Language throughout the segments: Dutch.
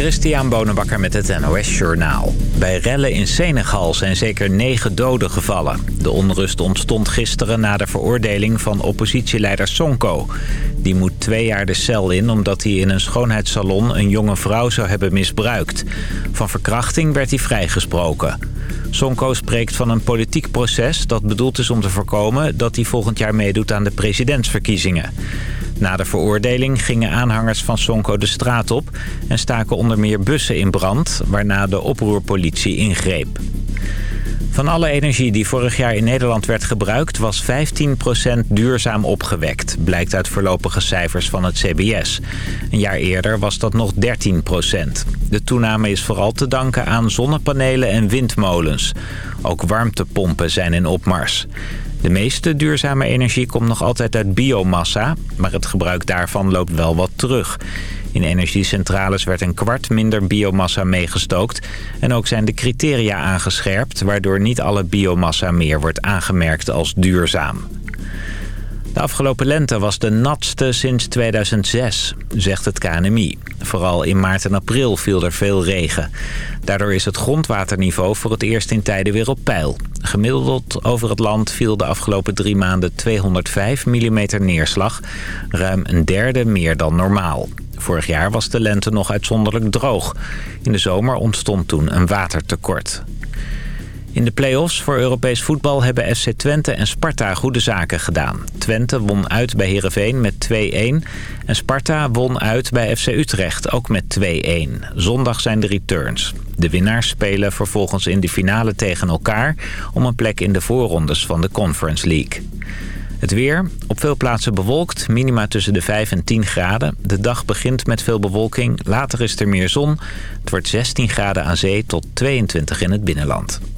Christian Bonenbakker met het NOS Journaal. Bij rellen in Senegal zijn zeker negen doden gevallen. De onrust ontstond gisteren na de veroordeling van oppositieleider Sonko. Die moet twee jaar de cel in omdat hij in een schoonheidssalon een jonge vrouw zou hebben misbruikt. Van verkrachting werd hij vrijgesproken. Sonko spreekt van een politiek proces dat bedoeld is om te voorkomen dat hij volgend jaar meedoet aan de presidentsverkiezingen. Na de veroordeling gingen aanhangers van Sonko de straat op... en staken onder meer bussen in brand, waarna de oproerpolitie ingreep. Van alle energie die vorig jaar in Nederland werd gebruikt... was 15% duurzaam opgewekt, blijkt uit voorlopige cijfers van het CBS. Een jaar eerder was dat nog 13%. De toename is vooral te danken aan zonnepanelen en windmolens. Ook warmtepompen zijn in opmars. De meeste duurzame energie komt nog altijd uit biomassa, maar het gebruik daarvan loopt wel wat terug. In energiecentrales werd een kwart minder biomassa meegestookt en ook zijn de criteria aangescherpt, waardoor niet alle biomassa meer wordt aangemerkt als duurzaam. De afgelopen lente was de natste sinds 2006, zegt het KNMI. Vooral in maart en april viel er veel regen. Daardoor is het grondwaterniveau voor het eerst in tijden weer op peil. Gemiddeld over het land viel de afgelopen drie maanden 205 mm neerslag. Ruim een derde meer dan normaal. Vorig jaar was de lente nog uitzonderlijk droog. In de zomer ontstond toen een watertekort. In de play-offs voor Europees voetbal hebben FC Twente en Sparta goede zaken gedaan. Twente won uit bij Heerenveen met 2-1 en Sparta won uit bij FC Utrecht ook met 2-1. Zondag zijn de returns. De winnaars spelen vervolgens in de finale tegen elkaar... om een plek in de voorrondes van de Conference League. Het weer. Op veel plaatsen bewolkt. Minima tussen de 5 en 10 graden. De dag begint met veel bewolking. Later is er meer zon. Het wordt 16 graden aan zee tot 22 in het binnenland.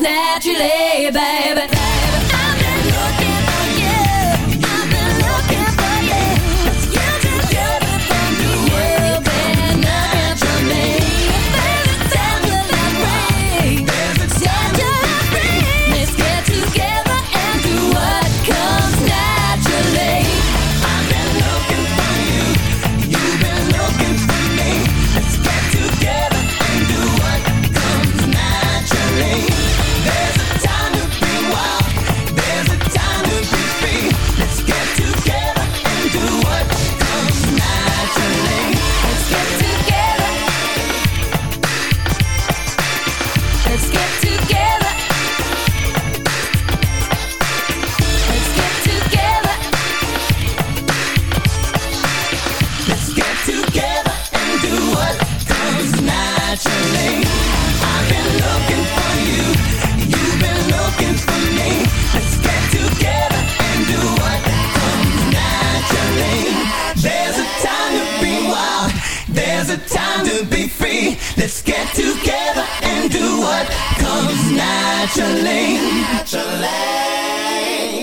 naturally, baby.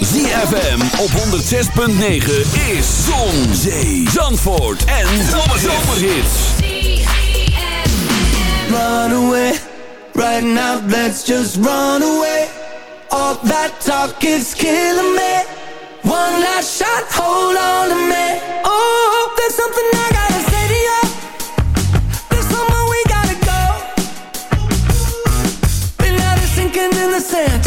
ZFM op 106.9 is Zon, Zee, Zandvoort en Zomerhits. Run away, right now let's just run away. All that talk is killing me. One last shot, hold on to me. Oh, there's something I gotta dance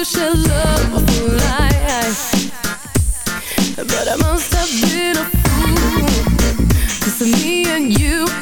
you should love me But I must have been a fool. Cause me and you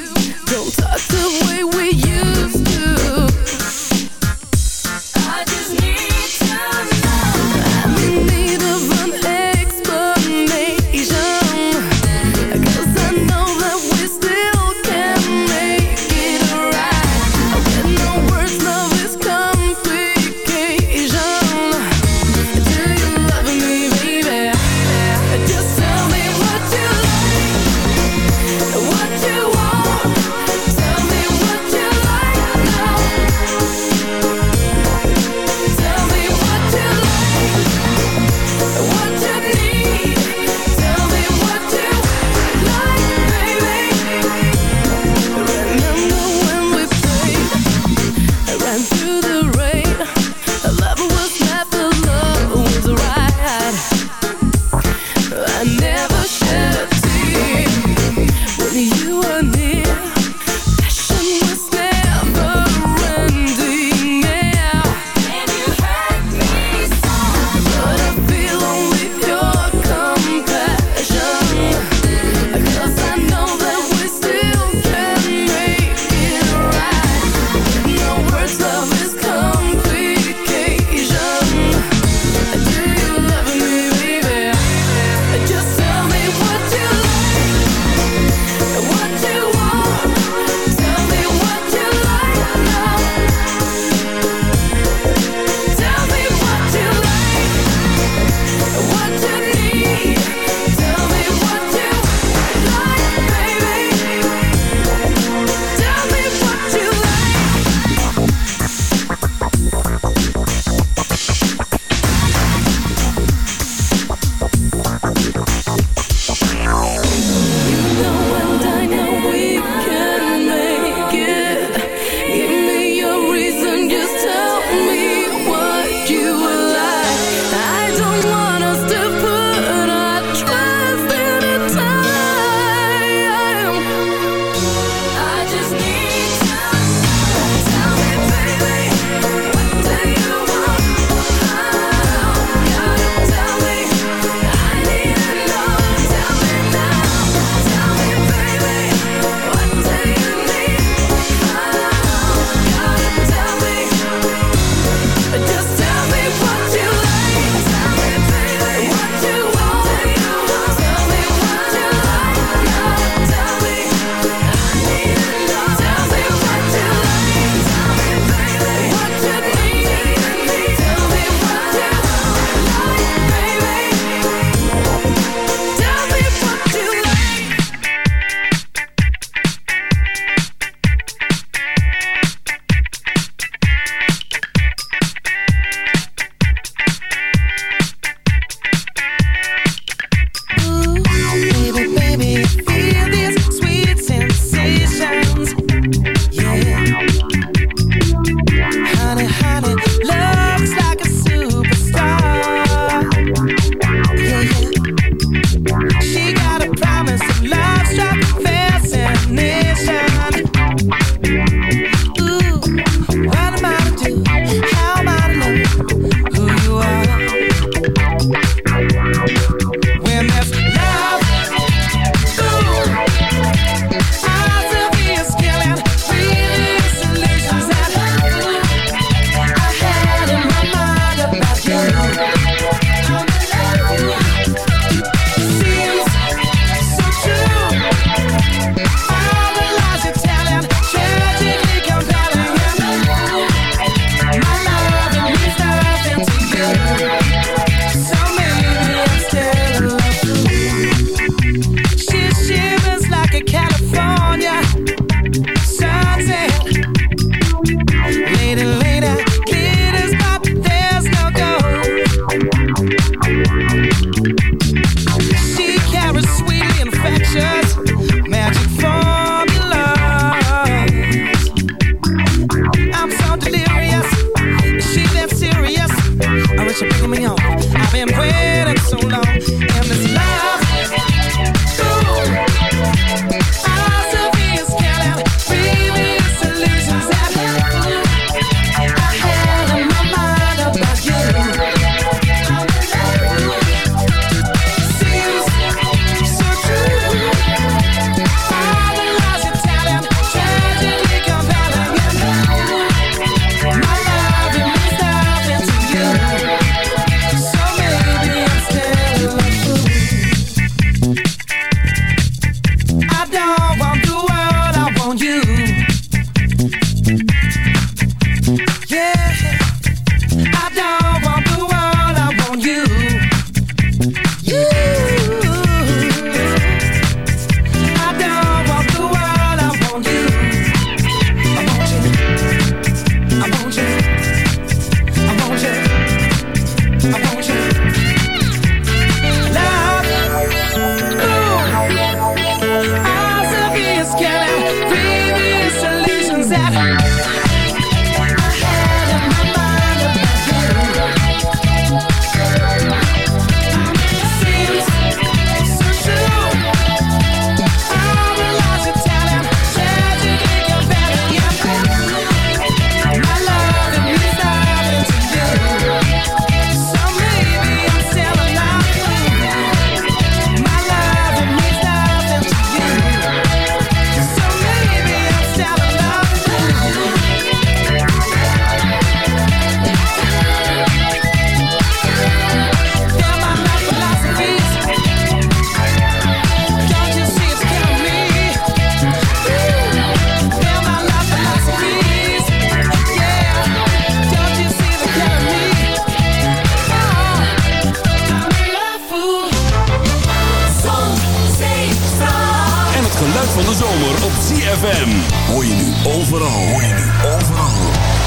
overal. Hoor je nu overal.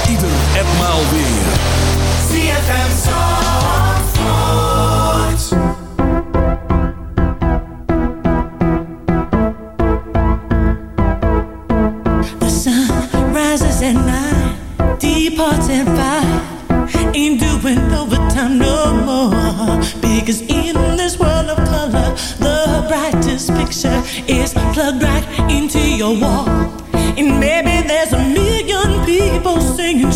Ieder en maal weer. ZFM Zandvoort. The sun rises at night. Departs at five. Ain't doing overtime no more. Because in this world of color, the brightest picture is plugged right into your wall.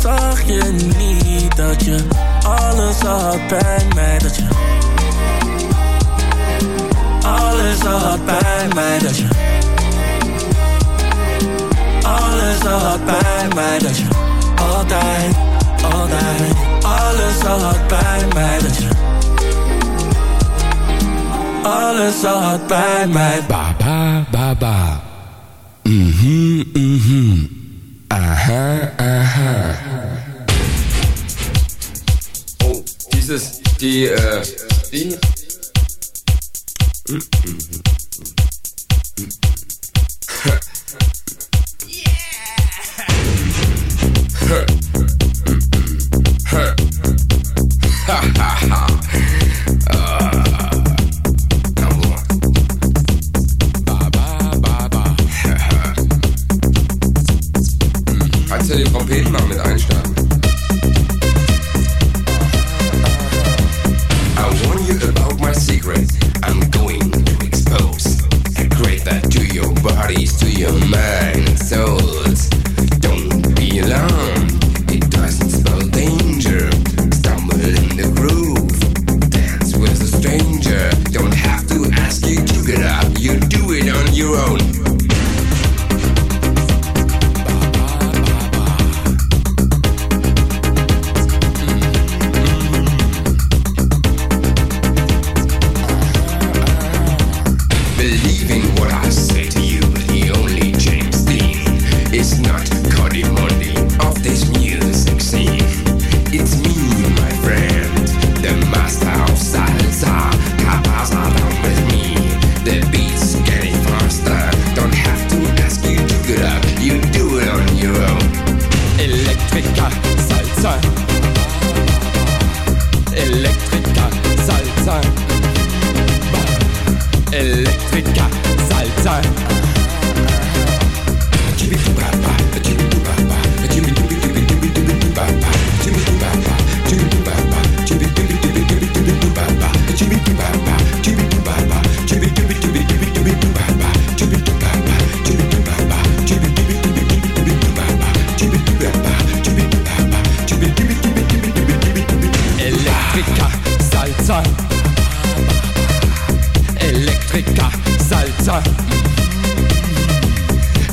zag je niet dat je alles al had bij mij Dat je alles al had bij mij Dat je alles al had bij mij Dat je altijd, altijd alles al had bij mij Dat je alles al had bij mij Ba ba ba ba. Mhm mhm. Aha aha. Dieses, die, äh, die. Elektriker, Salsa. Elektriker, Salsa.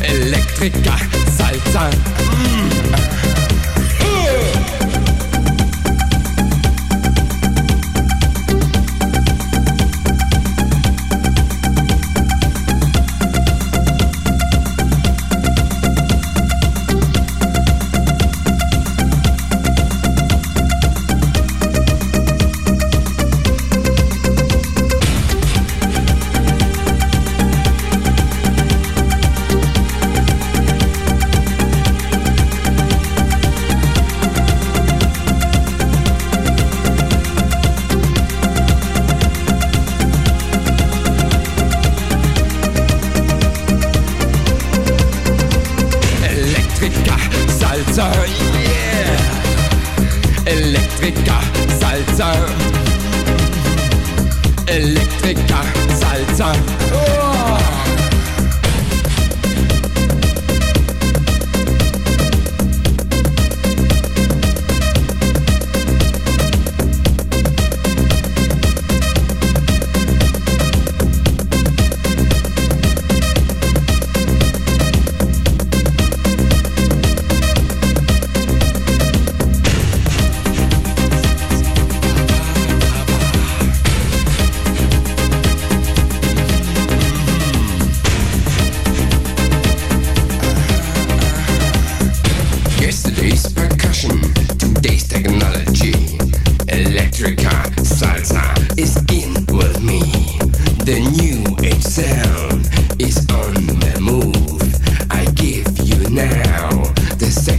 Elektriker. Elektriker,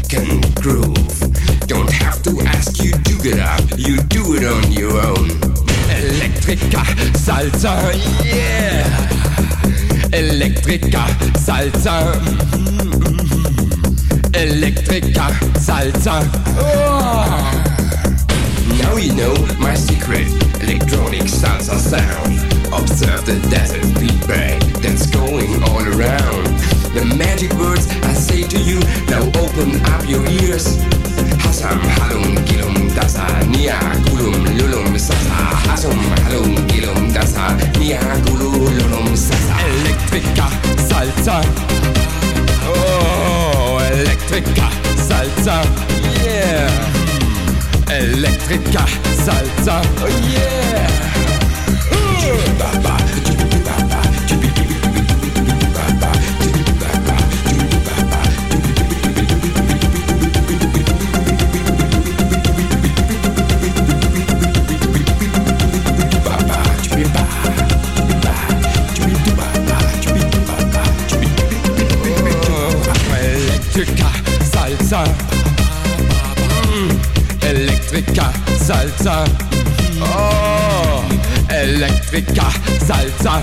second groove. Don't have to ask you to get up, you do it on your own. Electrica salsa, yeah. Electrica salsa. Mm-hmm. Electrica salsa. Oh. Now you know my secret electronic salsa sound. Observe the desert feedback that's going all around. The magic words I say to you, now open up your ears. Hasam halum gilum dasa nia gulum lulum sasa. Hasum halum gilum dasa nia gulum lulum sasa. Electrica salsa. Oh, Electrica salsa, yeah. Electrica salsa, oh yeah. Electrica salsa. Mm, Electrica salsa. Oh, Electrica salsa.